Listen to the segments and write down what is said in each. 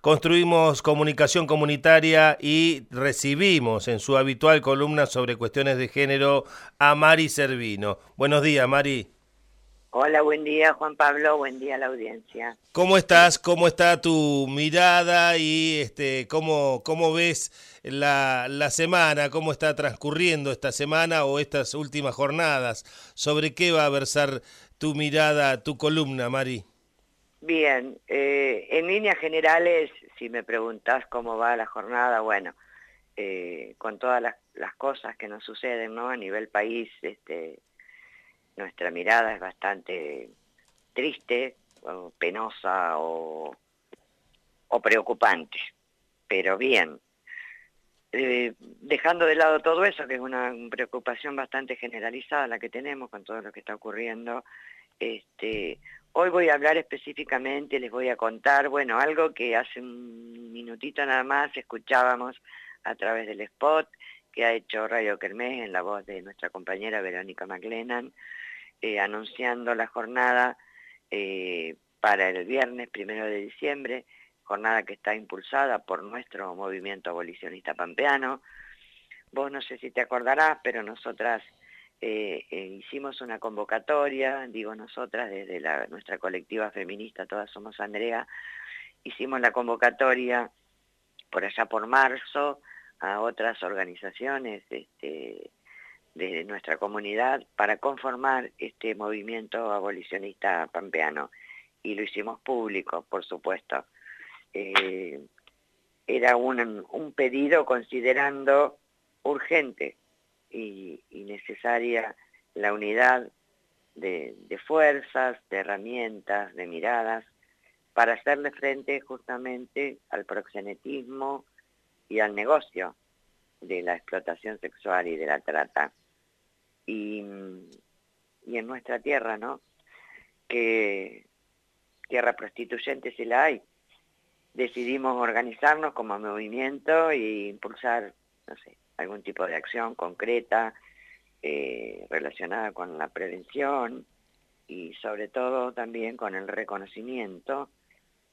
construimos comunicación comunitaria y recibimos en su habitual columna sobre cuestiones de género a Mari Servino. Buenos días, Mari. Hola, buen día Juan Pablo, buen día a la audiencia. ¿Cómo estás? ¿Cómo está tu mirada y este cómo, cómo ves la, la semana? ¿Cómo está transcurriendo esta semana o estas últimas jornadas? ¿Sobre qué va a versar tu mirada, tu columna, Mari? Bien, eh, en líneas generales, si me preguntás cómo va la jornada, bueno, eh, con todas las, cosas que nos suceden ¿no? a nivel país, este, nuestra mirada es bastante triste, penosa o, preocupante, pero bien. Eh, dejando de lado todo eso, que es una preocupación bastante generalizada la que tenemos con todo lo que está ocurriendo, este, Hoy voy a hablar específicamente, les voy a contar, bueno, algo que hace un minutito nada más escuchábamos a través del spot que ha hecho Radio Kermés en la voz de nuestra compañera Verónica McLennan, eh, anunciando la jornada eh, para el viernes primero de diciembre, jornada que está impulsada por nuestro movimiento abolicionista pampeano. Vos no sé si te acordarás, pero nosotras eh, eh, hicimos una convocatoria, digo nosotras, desde la, nuestra colectiva feminista, todas somos Andrea, hicimos la convocatoria por allá por marzo a otras organizaciones este, de nuestra comunidad para conformar este movimiento abolicionista pampeano. Y lo hicimos público, por supuesto. Eh, era un, un pedido considerando urgente y, necesaria la unidad de, fuerzas, de herramientas, de miradas, para hacerle frente justamente al proxenetismo y al negocio de la explotación sexual y de la trata. Y, en nuestra tierra, ¿no? Que tierra prostituyente si la hay. Decidimos organizarnos como movimiento e impulsar, no sé, algún tipo de acción concreta eh, relacionada con la prevención y sobre todo también con el reconocimiento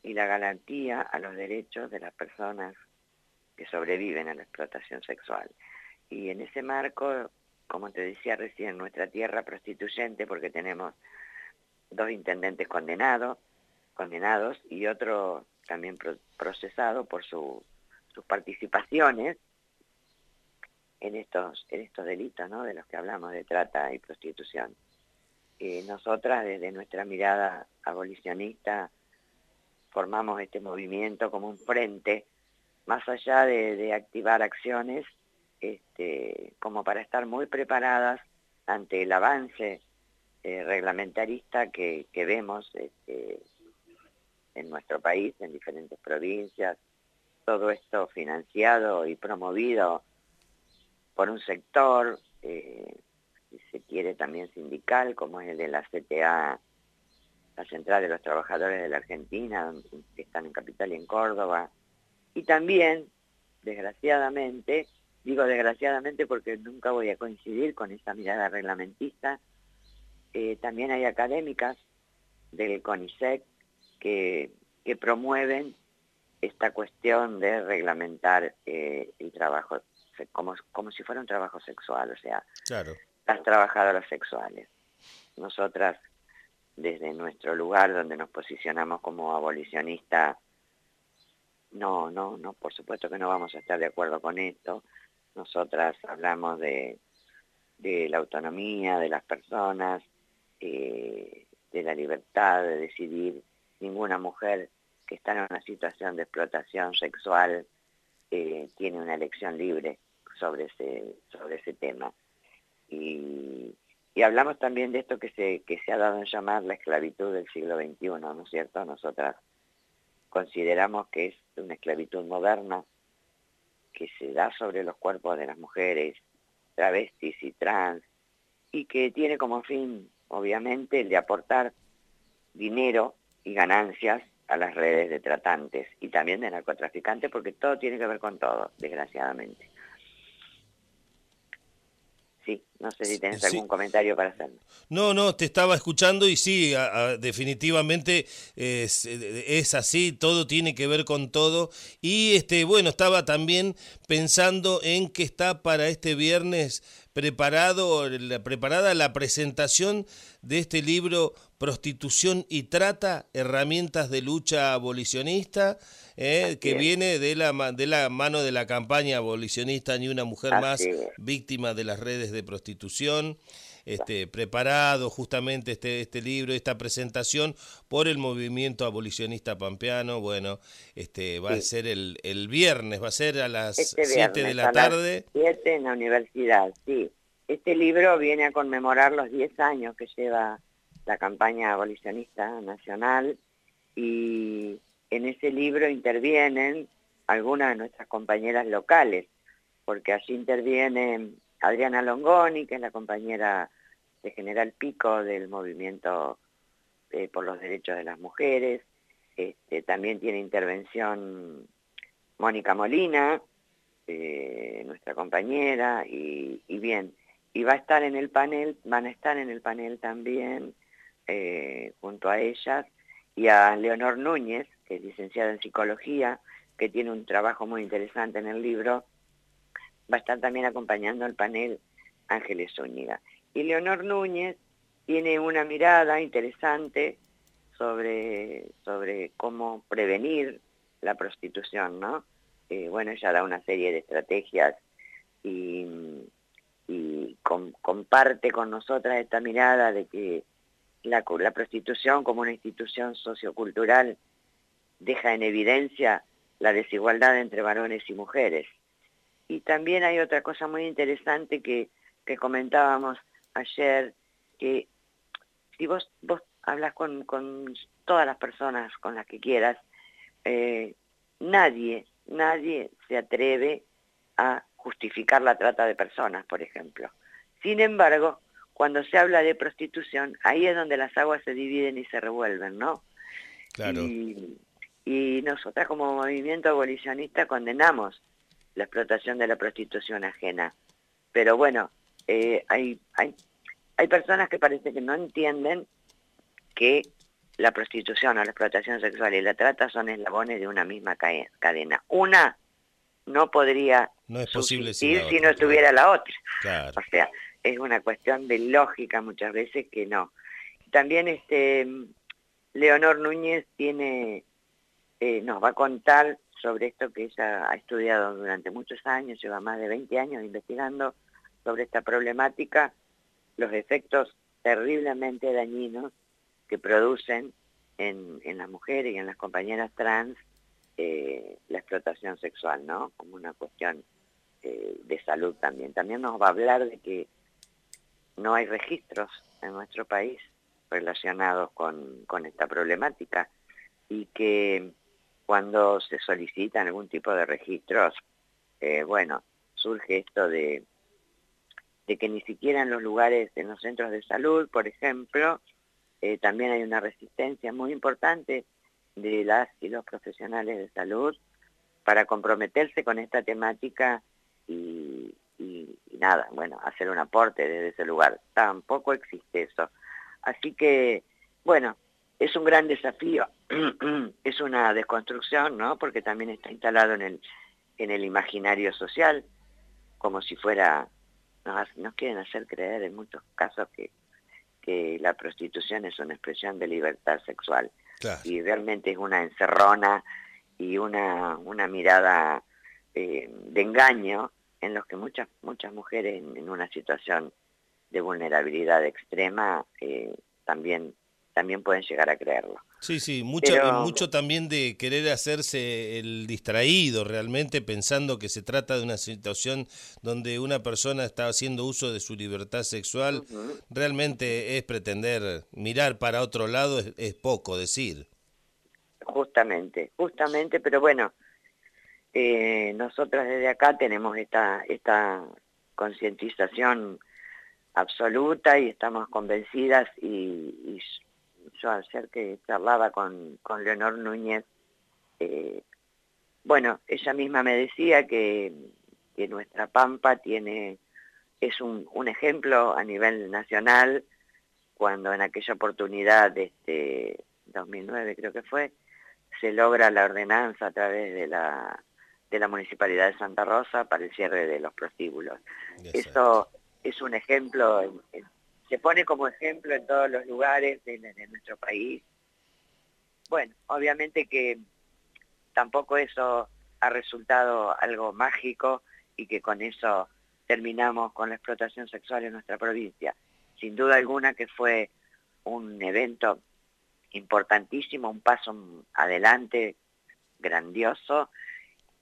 y la garantía a los derechos de las personas que sobreviven a la explotación sexual. Y en ese marco, como te decía recién, nuestra tierra prostituyente, porque tenemos dos intendentes condenados, condenados y otro también procesado por sus participaciones en estos, en estos delitos de los que hablamos, de trata y prostitución. Eh, nosotras, desde nuestra mirada abolicionista, formamos este movimiento como un frente, más allá de, activar acciones, este, como para estar muy preparadas ante el avance eh, reglamentarista que, que vemos este, en nuestro país, en diferentes provincias, todo esto financiado y promovido por un sector, eh, se quiere también sindical, como es el de la CTA, la Central de los Trabajadores de la Argentina, que están en Capital y en Córdoba, y también, desgraciadamente, digo desgraciadamente porque nunca voy a coincidir con esa mirada reglamentista, eh, también hay académicas del CONICET que, que promueven esta cuestión de reglamentar eh, el trabajo como, como si fuera un trabajo sexual, o sea, las trabajadoras sexuales. Nosotras, desde nuestro lugar donde nos posicionamos como abolicionistas, no, no, no, por supuesto que no vamos a estar de acuerdo con esto. Nosotras hablamos de, de la autonomía de las personas, eh, de la libertad de decidir. Ninguna mujer que está en una situación de explotación sexual eh, tiene una elección libre sobre ese, sobre ese tema. Y, hablamos también de esto que se, que se ha dado en llamar la esclavitud del siglo XXI, ¿no es cierto? Nosotras consideramos que es una esclavitud moderna que se da sobre los cuerpos de las mujeres, travestis y trans, y que tiene como fin, obviamente, el de aportar dinero y ganancias a las redes de tratantes y también de narcotraficantes, porque todo tiene que ver con todo, desgraciadamente. Sí, No sé si tenés algún comentario para hacerme. No, no, te estaba escuchando y sí, definitivamente es, es, así, todo tiene que ver con todo. Y este, bueno, estaba también pensando en que está para este viernes preparado, la, preparada la presentación de este libro Prostitución y Trata, herramientas de lucha abolicionista, eh, que viene de la, de la mano de la campaña abolicionista Ni una mujer más víctima de las redes de prostitución. Este, preparado justamente este, este libro, esta presentación por el movimiento abolicionista pampeano. Bueno, este va a ser el, el viernes, va a ser a las 7 este de la tarde. 7 en la universidad, sí. Este libro viene a conmemorar los 10 años que lleva la campaña abolicionista nacional y en ese libro intervienen algunas de nuestras compañeras locales, porque allí interviene Adriana Longoni, que es la compañera de General Pico del movimiento eh, por los derechos de las mujeres, este, también tiene intervención Mónica Molina, eh, nuestra compañera, y, bien, y va a estar en el panel, van a estar en el panel también, eh, junto a ellas, y a Leonor Núñez, que es licenciada en psicología, que tiene un trabajo muy interesante en el libro, va a estar también acompañando al panel Ángeles Zúñiga. Y Leonor Núñez tiene una mirada interesante sobre, sobre cómo prevenir la prostitución, ¿no? Eh, bueno, ella da una serie de estrategias y, comparte con nosotras esta mirada de que la, la prostitución como una institución sociocultural deja en evidencia la desigualdad entre varones y mujeres. Y también hay otra cosa muy interesante que, que comentábamos ayer, que si vos, vos hablas con, con todas las personas con las que quieras, eh, nadie, nadie se atreve a justificar la trata de personas, por ejemplo. Sin embargo, cuando se habla de prostitución, ahí es donde las aguas se dividen y se revuelven, ¿no? Claro. Y, y nosotras como movimiento abolicionista condenamos la explotación de la prostitución ajena. Pero bueno, eh, hay, hay, hay personas que parece que no entienden que la prostitución o la explotación sexual y la trata son eslabones de una misma cadena. Una no podría no es posible si no estuviera la otra. O sea, es una cuestión de lógica muchas veces que no. También este Leonor Núñez tiene eh, nos va a contar sobre esto que ella ha estudiado durante muchos años, lleva más de 20 años investigando sobre esta problemática, los efectos terriblemente dañinos que producen en, las mujeres y en las compañeras trans eh, la explotación sexual, ¿no? Como una cuestión eh, de salud también. También nos va a hablar de que no hay registros en nuestro país relacionados con, con esta problemática y que cuando se solicitan algún tipo de registros, eh, bueno, surge esto de, que ni siquiera en los lugares, en los centros de salud, por ejemplo, eh, también hay una resistencia muy importante de las y los profesionales de salud para comprometerse con esta temática y, nada, bueno, hacer un aporte desde ese lugar. Tampoco existe eso. Así que, bueno, es un gran desafío, es una desconstrucción, ¿no? Porque también está instalado en el, en el imaginario social, como si fuera, nos, quieren hacer creer en muchos casos que, que la prostitución es una expresión de libertad sexual. Y realmente es una encerrona y una, una mirada eh, de engaño en los que muchas, muchas mujeres en, una situación de vulnerabilidad extrema eh, también también pueden llegar a creerlo. Sí, sí, mucho, mucho también de querer hacerse el distraído realmente pensando que se trata de una situación donde una persona está haciendo uso de su libertad sexual, realmente es pretender mirar para otro lado, es, poco decir. Justamente, justamente, pero bueno, eh, nosotras desde acá tenemos esta, esta concientización absoluta y estamos convencidas y yo ayer que charlaba con, con Leonor Núñez, eh, bueno, ella misma me decía que, que nuestra Pampa tiene es un, ejemplo a nivel nacional cuando en aquella oportunidad, de este 2009 creo que fue, se logra la ordenanza a través de la, de la Municipalidad de Santa Rosa para el cierre de los prostíbulos. Eso es un ejemplo, se pone como ejemplo en todos los lugares de, de nuestro país. Bueno, obviamente que tampoco eso ha resultado algo mágico y que con eso terminamos con la explotación sexual en nuestra provincia. Sin duda alguna que fue un evento importantísimo, un paso adelante grandioso,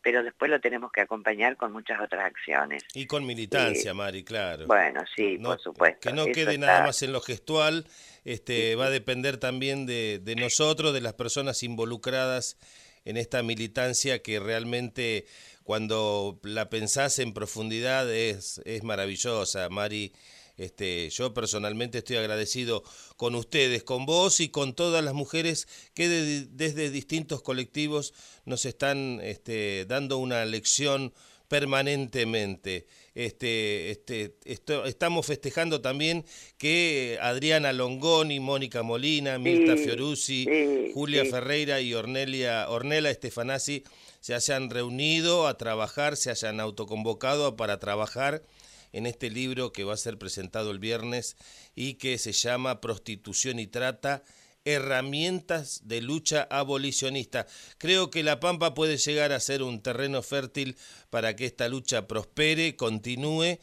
pero después lo tenemos que acompañar con muchas otras acciones. Y con militancia, Mari, claro. Bueno, sí, por supuesto. Que no quede nada más en lo gestual, este, va a depender también de, de nosotros, de las personas involucradas en esta militancia que realmente cuando la pensás en profundidad es, es maravillosa, Mari. Este, yo personalmente estoy agradecido con ustedes, con vos y con todas las mujeres que desde distintos colectivos nos están este, dando una lección permanentemente. Este, este, estamos festejando también que Adriana Longoni, Mónica Molina, Mirta Fiorucci, Julia Ferreira y Ornelia, Ornella Estefanasi se hayan reunido a trabajar, se hayan autoconvocado para trabajar en este libro que va a ser presentado el viernes y que se llama Prostitución y Trata, herramientas de lucha abolicionista. Creo que La Pampa puede llegar a ser un terreno fértil para que esta lucha prospere, continúe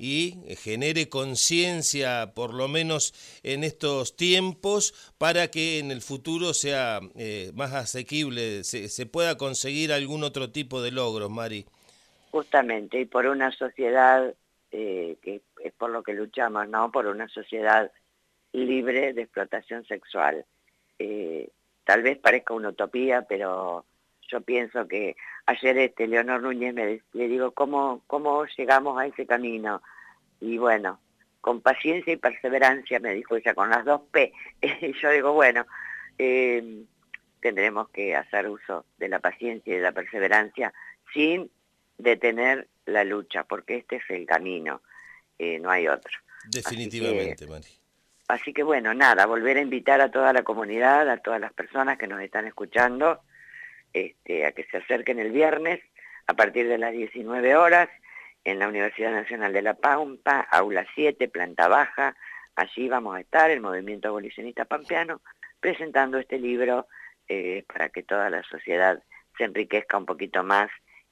y genere conciencia, por lo menos en estos tiempos, para que en el futuro sea eh, más asequible, se, se pueda conseguir algún otro tipo de logros, Mari. Justamente, y por una sociedad eh, que es por lo que luchamos, ¿no? Por una sociedad libre de explotación sexual. Eh, tal vez parezca una utopía, pero yo pienso que ayer este Leonor Núñez me le digo cómo cómo llegamos a ese camino y bueno con paciencia y perseverancia me dijo ella con las dos P y yo digo bueno eh, tendremos que hacer uso de la paciencia y de la perseverancia sin detener la lucha, porque este es el camino, eh, no hay otro. Definitivamente, Mari. Así que bueno, nada, volver a invitar a toda la comunidad, a todas las personas que nos están escuchando, este, a que se acerquen el viernes a partir de las 19 horas en la Universidad Nacional de La Pampa, aula 7, planta baja. Allí vamos a estar, el Movimiento Abolicionista Pampeano, presentando este libro eh, para que toda la sociedad se enriquezca un poquito más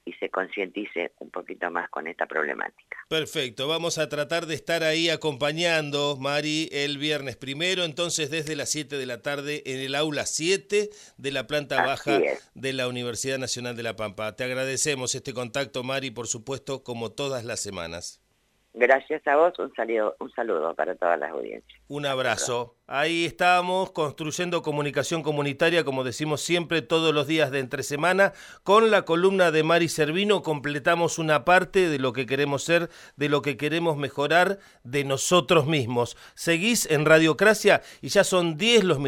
y se concientice un poquito más con esta problemática. Perfecto, vamos a tratar de estar ahí acompañando, Mari, el viernes primero, entonces desde las 7 de la tarde en el aula 7 de la planta baja de la Universidad Nacional de La Pampa. Te agradecemos este contacto, Mari, por supuesto, como todas las semanas. Gracias a vos, un saludo, un saludo para todas las audiencias. Un abrazo. Ahí estamos construyendo comunicación comunitaria, como decimos siempre, todos los días de entre semana. Con la columna de Mari Servino completamos una parte de lo que queremos ser, de lo que queremos mejorar de nosotros mismos. Seguís en Radiocracia y ya son 10 los minutos.